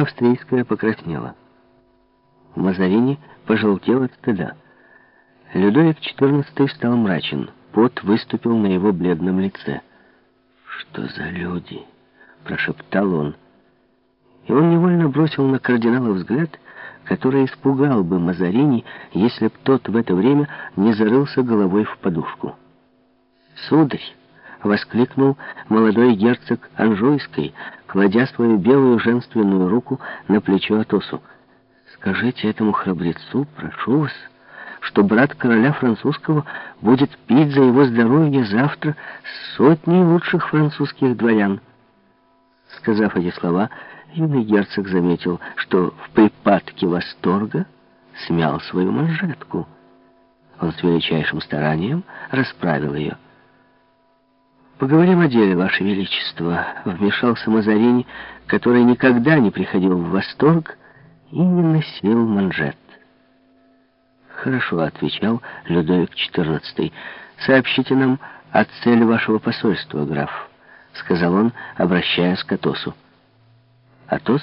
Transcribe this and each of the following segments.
Австрийская покраснела. Мазарини пожелтел от стыда. Людовик XIV стал мрачен. Пот выступил на его бледном лице. «Что за люди?» — прошептал он. И он невольно бросил на кардинала взгляд, который испугал бы Мазарини, если б тот в это время не зарылся головой в подушку. «Сударь!» — воскликнул молодой герцог Анжуйской, кладя свою белую женственную руку на плечо Атосу. «Скажите этому храбрецу, прошу вас, что брат короля французского будет пить за его здоровье завтра сотни лучших французских дворян». Сказав эти слова, юный герцог заметил, что в припадке восторга смял свою манжетку. Он с величайшим старанием расправил ее. «Поговорим о деле, Ваше Величество», — вмешался Мазарини, который никогда не приходил в восторг и не носил манжет. «Хорошо», — отвечал Людовик XIV. «Сообщите нам о цели вашего посольства, граф», — сказал он, обращаясь к Атосу. Атос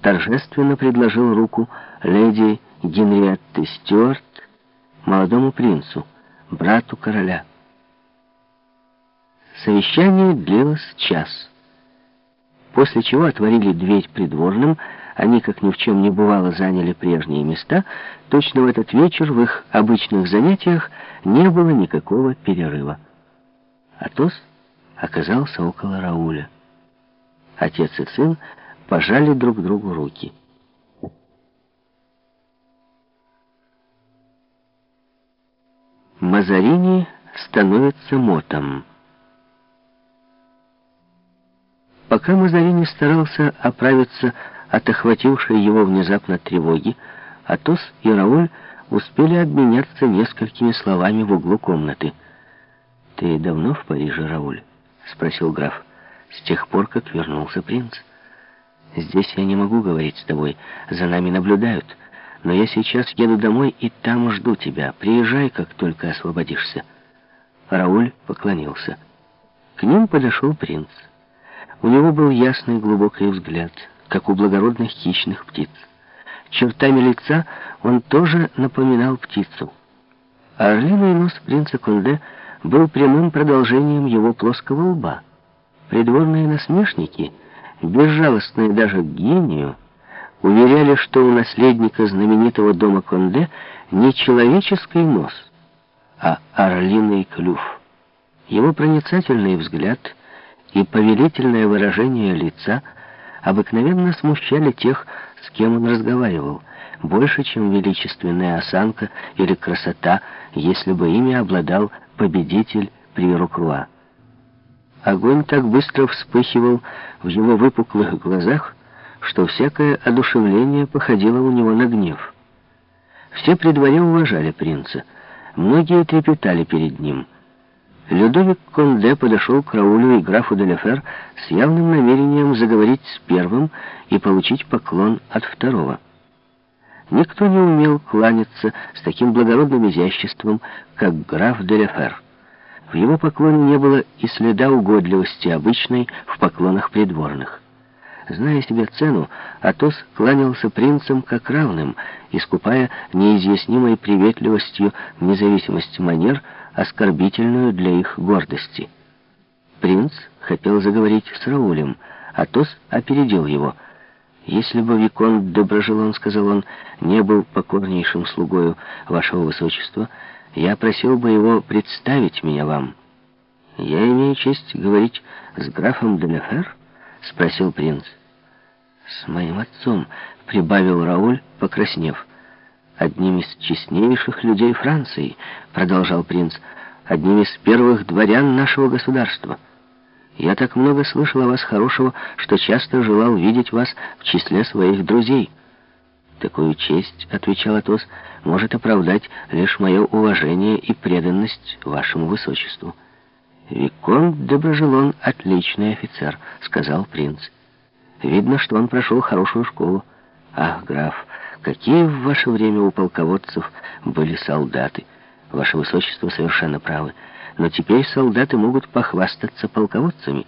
торжественно предложил руку леди Генриетты Стюарт молодому принцу, брату короля. Совещание длилось час. После чего отворили дверь придворным, они, как ни в чем не бывало, заняли прежние места. Точно в этот вечер в их обычных занятиях не было никакого перерыва. Атос оказался около Рауля. Отец и сын пожали друг другу руки. Мазарини становится мотом. Пока Мазарини старался оправиться от охватившей его внезапно тревоги, Атос и Рауль успели обменяться несколькими словами в углу комнаты. «Ты давно в Париже, Рауль?» — спросил граф. «С тех пор, как вернулся принц. Здесь я не могу говорить с тобой, за нами наблюдают, но я сейчас еду домой и там жду тебя. Приезжай, как только освободишься». Рауль поклонился. К ним подошел принц. У него был ясный глубокий взгляд, как у благородных хищных птиц. Чертами лица он тоже напоминал птицу. Орлиный нос принца Конде был прямым продолжением его плоского лба. Придворные насмешники, безжалостные даже к гению, уверяли, что у наследника знаменитого дома Конде не человеческий нос, а орлиный клюв. Его проницательный взгляд — и повелительное выражение лица обыкновенно смущали тех, с кем он разговаривал, больше, чем величественная осанка или красота, если бы ими обладал победитель при Рукруа. Огонь так быстро вспыхивал в его выпуклых глазах, что всякое одушевление походило у него на гнев. Все при дворе уважали принца, многие трепетали перед ним — Людовик Конде подошел к Раулю и графу Деляфер с явным намерением заговорить с первым и получить поклон от второго. Никто не умел кланяться с таким благородным изяществом, как граф Деляфер. В его поклоне не было и следа угодливости, обычной в поклонах придворных. Зная себе цену, Атос кланялся принцам как равным, искупая неизъяснимой приветливостью независимость манер, оскорбительную для их гордости. Принц хотел заговорить с Раулем, Атос опередил его. «Если бы Викон Доброжелон, — сказал он, — не был покорнейшим слугою вашего высочества, я просил бы его представить меня вам». «Я имею честь говорить с графом Деляфер?» — спросил принц. «С моим отцом», — прибавил Рауль, покраснев. «Одним из честнейших людей Франции», — продолжал принц, — «одним из первых дворян нашего государства. Я так много слышал о вас хорошего, что часто желал видеть вас в числе своих друзей». «Такую честь, — отвечал Атос, — может оправдать лишь мое уважение и преданность вашему высочеству». «Виконт Доброжелон — отличный офицер», — сказал принц. «Видно, что он прошел хорошую школу. Ах, граф, какие в ваше время у полководцев были солдаты! Ваше высочество совершенно правы. Но теперь солдаты могут похвастаться полководцами».